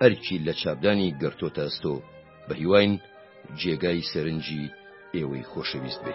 ئەرکی لە چاپدانی گرتۆتە ئەستۆ بەهیواین جێگای سەرنجی ئێوەی خۆشەویست بێ.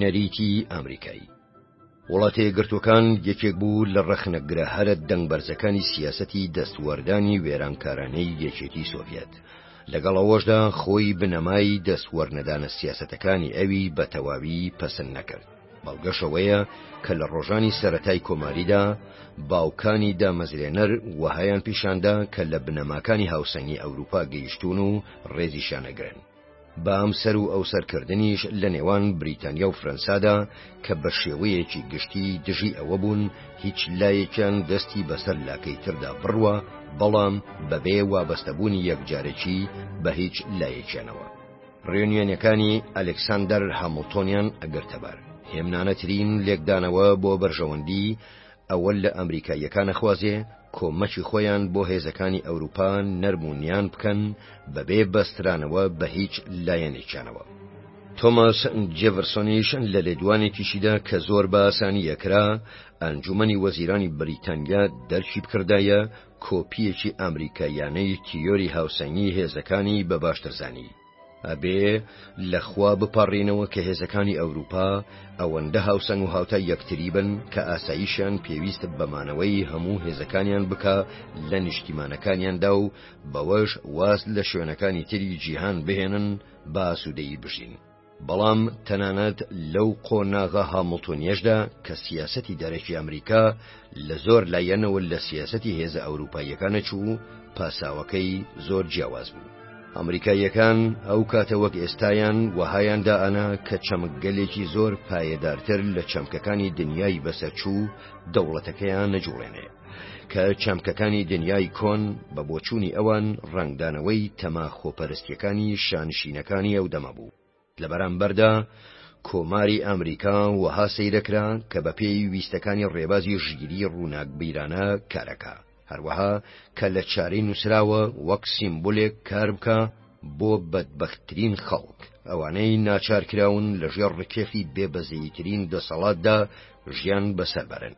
نەریتی ئەمریکایی وڵاتە یەکگرتوەکان یەکێک بوو لە ڕەخنەگرە هەرە دەنگ بەرزەکانی سیاسەتی دەستوەردانی وێرانکارانەی یەکێتی سۆڤێت لەگەڵ ئەوەشدا خۆی بنەمای دەستوەرنەدانە سیاسەتەکانی ئەوی بە تەواوی پەسند نەکرد بەڵگەشەوەیە کە لە ڕۆژانی سەتای کۆماریدا باوکانی دامەزرێنەر وەهایان پیشاندا کە لە بنەماکانی هاوسەنگی ئەوروپا گەیشتون و ڕێزیشانەگرن بە ئەم سەر و ئەو سەرکردنیش لە نێوان بریتانیا و فرەنسادا کە بە شێوەیەکی گشتی دژی ئەوە بوون هیچ لایەکیان دەستی بەسەر لاکەی تردا بڕوە بەڵام بەبێ وابەستەبوونی یەکجارەکی بە هیچ لایەکیانەوە. ڕێنوێنەکانی ئەلێکساندەر هامڵتۆنیان ئەگرتەبەر، هێمنانەترین لێکدانەوە بۆ بەرژەوەندی ئەوە لە ئەمریکاییەکان ئەخوازێ کۆمەکی خۆیان بۆ هێزەکانی ئەوروپا نەرم و نیان بکەن بەبێ بەسترانەوە بە هیچ لایەنێکیانەوە. تۆماس جێڤرسۆنیش لە لێدوانێکیشیدا کە زۆر بە ئاسانی یەکرا ئەنجومەنی وەزیرانی بریتانیا دەرکی بکردایە، کۆپییەکی ئەمریکاییانەی تیۆری هاوسەنگی هێزەکانی بە باشتر زانی. ئەبێ لە خوا بپەڕێنەوە کە هێزەکانی ئەوروپا ئەوەندە هاوسەنگ و هاوتای یەکتری بن کە ئاسایشیان پێویست بە مانەوەی هەموو هێزەکانیان بکا لە نیشتیمانەکانیاندا و بەوەش واز لە شوێنەکانی تری جیهان بهێنن بە ئاسوودەیی بژین. بەڵام تەنانەت لەو قۆناغە هامڵتۆنییەشدا کە سیاسەتی دەرەکی ئەمریکا لە زۆر لایەنەوە لە سیاسەتی هێزە ئەوروپاییەکانە چوو و پاساوەکەی زۆر جیاواز بوو. ئەمریکاییەکان ئەو کاتە وەک ئێستایان وەهایان دائەنا کە چەمکگەلێکی زۆر پایەدارتر لە چەمکەکانی دنیای بەسەرچوو و دەوڵەتەکەیان نەجوڵێنێ، کە چەمکەکانی دنیای کۆن بە بۆچوونی ئەوان ڕەنگدانەوەی تەما خۆپەرستیەکانی شانشینەکانی ئەو دەمە بوو. لە بەرامبەردا کۆماری ئامریکا وەها سەیرەکرا کە بە پێی ویستەکانی ڕێبازی ژیری ڕووناکبیرانە کارەکا، هەروەها کە لە چارەی نووسراوە وەک سیمبولێک کار بکا بۆ بەدبەختترین خەڵک، ئەوانەی ناچارکراون لەژێر ڕکێفی بێ بەزەییترین دەسەڵاتدا ژیان بەسەر بەرن.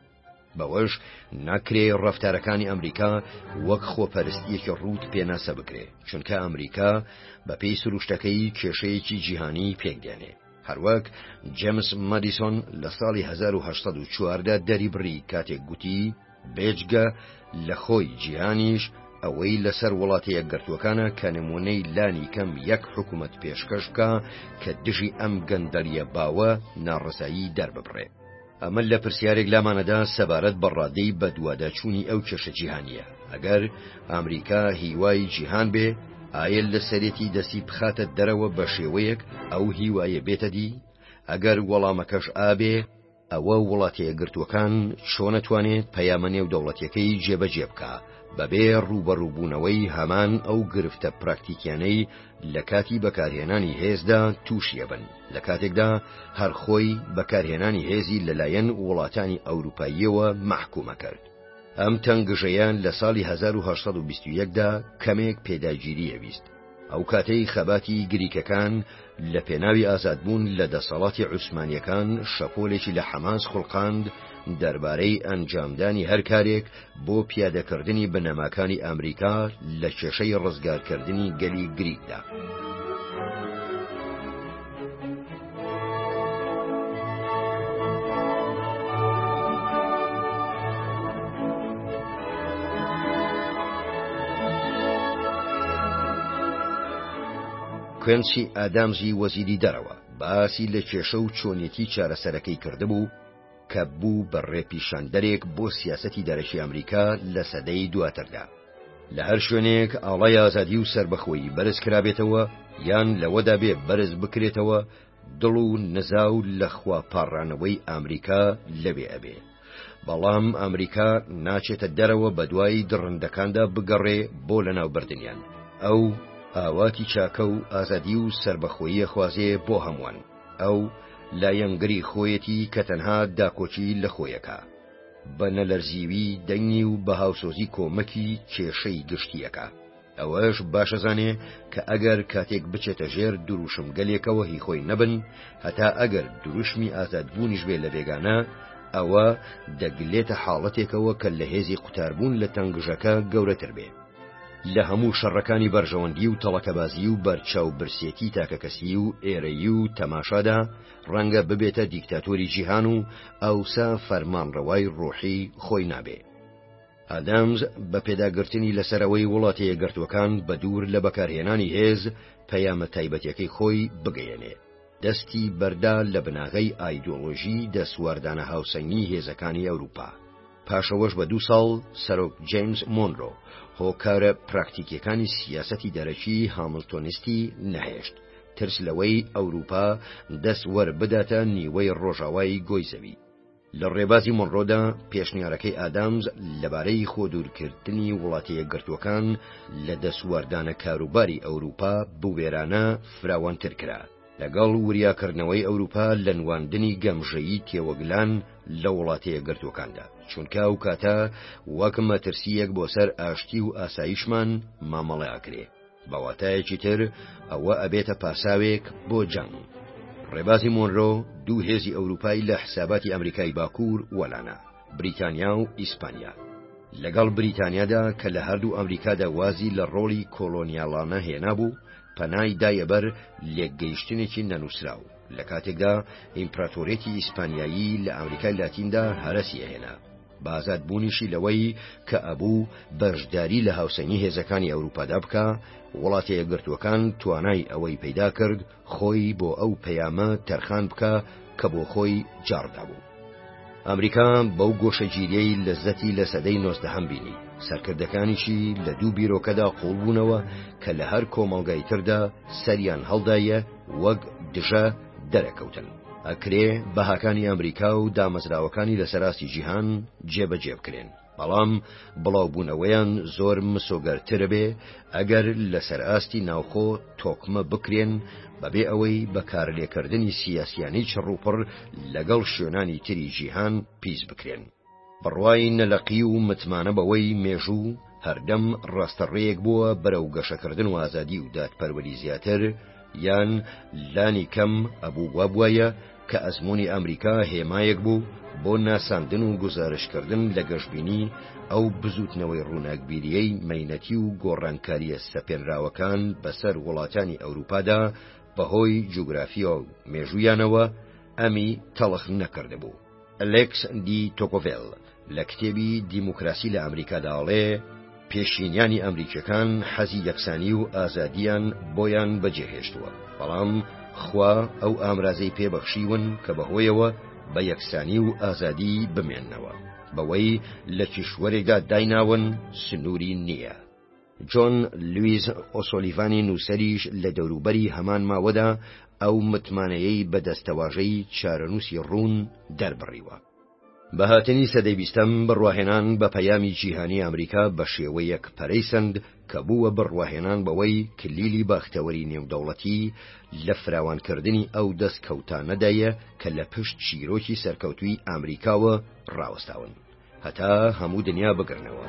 بەوەش ناکرێ ڕەفتارەکانی ئەمریکا وەک خۆپەرستیەکی ڕووت پێناسە بکرێ چونکە ئەمریکا بەپێی سروشتەکەی کێشەیەکی جیهانی پێکدێنێ هەروەک جەمس مادیسۆن لە ساڵی 1940دا دەری بڕی کاتێک گوتی بێجگە لە خۆی جیهانیش ئەوەی لەسەر وڵاتە یەکگرتووەکانە کە نمونەی لانی کەم یەک حکوومەت پێشکەش بکە کە دژی ئەم گەندەڵیە باوە ناڕزایی دەرببڕێ. ئەمە لە پرسیارێک لامانەدا سەبارەت بە ڕادەی بەدواداچوونی ئەو کێشە جیهانییە، ئەگەر ئامریکا هیوای جیهان بێ، ئایە لە سەرێتی دەستی بخاتە دەرەوە بە شێوەیەک ئەو هیوایە بێتە دی؟ ئەگەر وەڵامەکەش ئابێ، ئەوە وڵاتە یەکگرتووەکان چۆن ئەتوانێت پەیامە نێودەوڵەتییەکەی جێبەجێ بکا، بەبێ ڕووبەڕووبوونەوەی هەمان ئەو گرفتە پراکتیکیانەی لە کاتی بەکارهێنانی هێزدا تووشی ئەبن لە کاتێکدا هەرخۆی بەکارهێنانی هێزی لەلایەن وڵاتانی ئەوروپاییەوە مەحکومە کرد. ئەم تەنگژەیە لە ساڵی 1920دا کەمێک پێداگیریەویست ئەو کاتەی خەباتی گریکەکان لە پێناوی ئازادبوون لە دەسەڵاتی عوسمانیەکان شەپۆلێکی لە حەماس خوڵقاند دەربارەی ئەنجامدانی هەر کارێک بۆ پیادەکردنی بنەماکانی ئەمریکا لە کێشەی ڕزگارکردنی گەلی گریکدا. کوێنسی ئادامزی وەزیری دەرەوە باسی لە کێشە و چۆنیەتی چارەسەرەکەی کردبوو کە بوو بە ڕێپیشاندەرێک بۆ سیاسەتی دەرەکی ئەمریکا لە سەدەی دواتردا. لە هەر شوێنێک ئاڵای ئازادی و سەربەخۆیی بەرز کرابێتەوە یان لەوەدا بێ بەرز بکرێتەوە، دڵ و نزا و لە خوا پاڕانەوەی ئامریکا لەوێ ئەبێ. بەڵام ئامریکا ناچێتە دەرەوە بە دوای دڕندەکاندا بگەڕێ بۆ لەناوبردنیان. ئەو ئاواتی چاکە و ئازادی و سەربەخۆییە خوازێ بۆ هەمووان. ئەو لایەنگری خۆیەتی کە تەنها داکۆکی لە خۆیەکا، بە نەلەرزیوی دەنگی و بە هاوسۆزی کۆمەکی کێشەی گشتییەکە. ئەوەش باشەزانێ کە ئەگەر کاتێک بچێتە ژێر دروشمگەلێکەوە هی خۆی نەبن، هەتا ئەگەر دروشمی ئازادبوونیش بێ لە بێگانە، ئەوە دەگلێتە حاڵەتێکەوە کە لە هێزی قوتاربوون لە تەنگژەکە گەورەتر بێ. لە هەموو شەڕەکانی بەرژەوەندی و تەڵەکەبازی و بەرچاو برسێتی تاکەکەسی و ئێرەیی و تەماشادا ڕەنگە ببێتە دیکتاتۆری جیهان و ئەوسا فەرمانڕەوای ڕوحی خۆی نابێ. ئادامز بە پێداگرتنی لەسەرەوەی وڵاتە یەکگرتووەکان بە دوور لە بەکارهێنانی هێز پەیامە تایبەتیەکەی خۆی بگەیەنێ. دەستی بەردا لە بناغەی ئایدۆلۆژی دەستوەردانە هاوسەنگی هێزەکانی ئەوروپا. پاشەوەش بە دوو ساڵ سەرۆک جەیمس مۆنرۆ هۆکارە پراکتیکیەکانی سیاسەتی دەرەکی هاملتۆنیستی نەهێشت، ترس لەوەی ئەوروپا دەست وەربداتە نیوەی ڕۆژاوای گۆی زەوی. لە ڕێبازی مۆنڕۆدا پێشنیارەکەی ئادامز لەبارەی خۆدوورکردنی وڵاتە یەکگرتووەکان لە دەسوواردانە کاروباری ئەوروپا بوێرانە فراوانتر کرا، لەگەڵ وریاکردنەوەی ئەوروپا لە نواندنی گەمژەیی تێوەگلان لە وڵاتە یەکگرتووەکاندا، چونکە ئەو کاتە وەک مەترسییەک بۆ سەر ئاشتی و ئاسایشمان مامەڵە ئەکرێ. بە واتایەکی تر ئەوە ئەبێتە پاساوێک بۆ جەنگ. ڕێبازی مۆنرۆ دوو هێزی ئەوروپای لە حساباتی ئەمریکای باکوور وەلانا، بریتانیا و ئیسپانیا. لەگەڵ بریتانیادا کە لە هەردوو ئەمریکادا وازی لە ڕۆڵی کۆڵۆنیاڵانە هێنابوو، پەنای دایە بەر لێکگەیشتنێکی نەنووسراو، لە کاتێکدا ئیمپراتۆریەتی ئیسپانیایی لە ئەمریکای لاتیندا هەرەسی ئەهێنا. بازاد بوونیشی لەوەی کە ئەبوو بەشداری لە هاوسەنگی هێزەکانی ئەوروپادا بکە، وڵاتە یەکگرتووەکان توانای ئەوەی پەیدا کرد خۆی بۆ ئەو پەیامە تەرخان بکا کە بۆ خۆی جاڕ دابوو. ئەمریکا بەو گۆشەگیریەی لەزەتی لە سەدەی نۆزدەهەم بینی، سەرکردەکانیشی لە دوو بیرۆکەدا قووڵ بوونەوە کە لە هەر کۆمەڵگای تردا سەریان هەڵدایە وەک دژە، دەرەکەوتن. ئەکرێ بەهاکانی ئەمریکا و دامەزراوەکانی لەسەر ئاستی جیهان جێبەجێ بکرێن، بەڵام بڵاوبوونەوەیان زۆر مسۆگەرتر ئەبێ ئەگەر لەسەر ئاستی ناوخۆ تۆکمە بکرێن بەبێ ئەوەی بە کارلێکردنی سیاسیانەی چڕوپڕ لەگەڵ شوێنانی تری جیهان پیس بکرێن. بڕوای نەلەقی و متمانە بەوەی مێژوو هەردەم ڕاستەڕێیەک بووە بەرەو گەشەکردن و ئازادی و دادپەروەری زیاتر یان لانی کەم ئەبوو وابوایە کە ئەزمموی ئەمریکا هێمایەک بوو بۆ ناساندن و گزارشکردن لە گەشببینی ئەو بزوتنەوەی ڕووناکبیریەی مەینەتی و گۆڕانکاریە سەپێنراوەکان بەسەر وڵاتانی ئەوروپادا بەهۆی جوگرافیا و مێژوویانەوە ئەمی تەڵخ نەکردبوو. ئەلێکس دی تۆکۆڤێل لە کتێبی دیموکراسی لە ئەمریکادا ئەڵێ، پێشینیانی ئەمریکیەکان حەزی یەکسانی و ئازادیان بۆیان بەجێهێشتووە، بەڵام خوا ئەو ئامرازەی پێبەخشیون کە بەهۆیەوە بە یەکسانی و ئازادی بمێنەوە، بەوەی لە کیشوەرێکدا دایناون سنووری نییە. جۆن لویس ئۆسۆلیڤانی نووسەریش لە دەوروبەری هەمان ماوەدا ئەو متمانەیەی بە دەستەواژەی چارەنووسی ڕوون دەربڕیوە. بە هاتنی سەدەی بیستەم، بڕواهێنان بە پەیامی جیهانی ئامریکا بە شێوەیەک پەرەی سەند کە بووە بڕواهێنان بەوەی کلیلی باختەوەری نێودەوڵەتی لە فراوانکردنی ئەو دەستکەوتانەدایە کە لە پشت چیرۆکی سەرکەوتووی ئامریکاوە ڕاوەستاون. هەتا هەموو دنیا بگرنەوە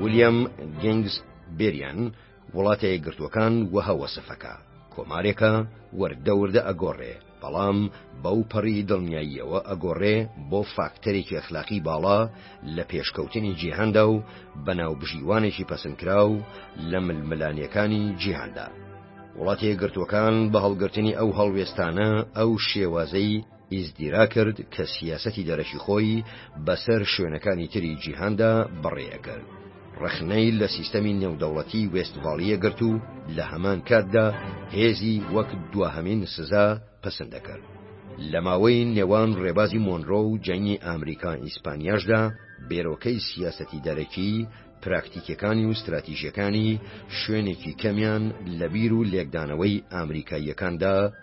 ولیام گنگز بێریان وڵاتە یەکگرتووەکان وەها وەسفەکە کۆمارێکە وەردەوردە ئەگۆڕێ بەڵام بەو پەڕی دڵنیاییەوە ئەگۆڕێ بۆ فاکتەرێکی ئەخلاقی باڵا لە پێشکەوتنی جیهاندا و بەناو بژیوانێکی پەسنکرا و لە ململانیەکانی جیهاندا وڵاتی گرتوەکان بە هەڵگرتنی ئەو هەڵوێستانە ئەو شێوازەی ئیزدیرا کرد کە سیاسەتی دەرەکی خۆی بەسەر شوێنەکانی تری جیهاندا بەڕێ ئەکرد. ڕەخنەی لە سیستەمی نێودەوڵەتی وێستڤاڵییە گرت و لە هەمان کاتدا هێزی وەک دواهەمین سزا پەسند ئەکرد. لە ماوەی نێوان ڕێبازی مۆنرۆ و جەنگی ئامریکا-ئیسپانیاشدا بێرۆکەی سیاسەتی دەرەکیی، پراکتیکەکانی و ستراتیژەکانی شوێنێکی کەمیان لە بیر و لێکدانەوەی ئامریکاییەکاندا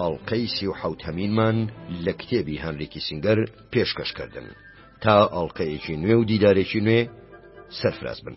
ئەڵقەی سی و حەوت هەمینمان لە کتێبی هەنری کیسینگەر پێشکەش کردن تا ئەڵلقەیەکی نوێ و دیدارێکی نوێ سەرفراز بن.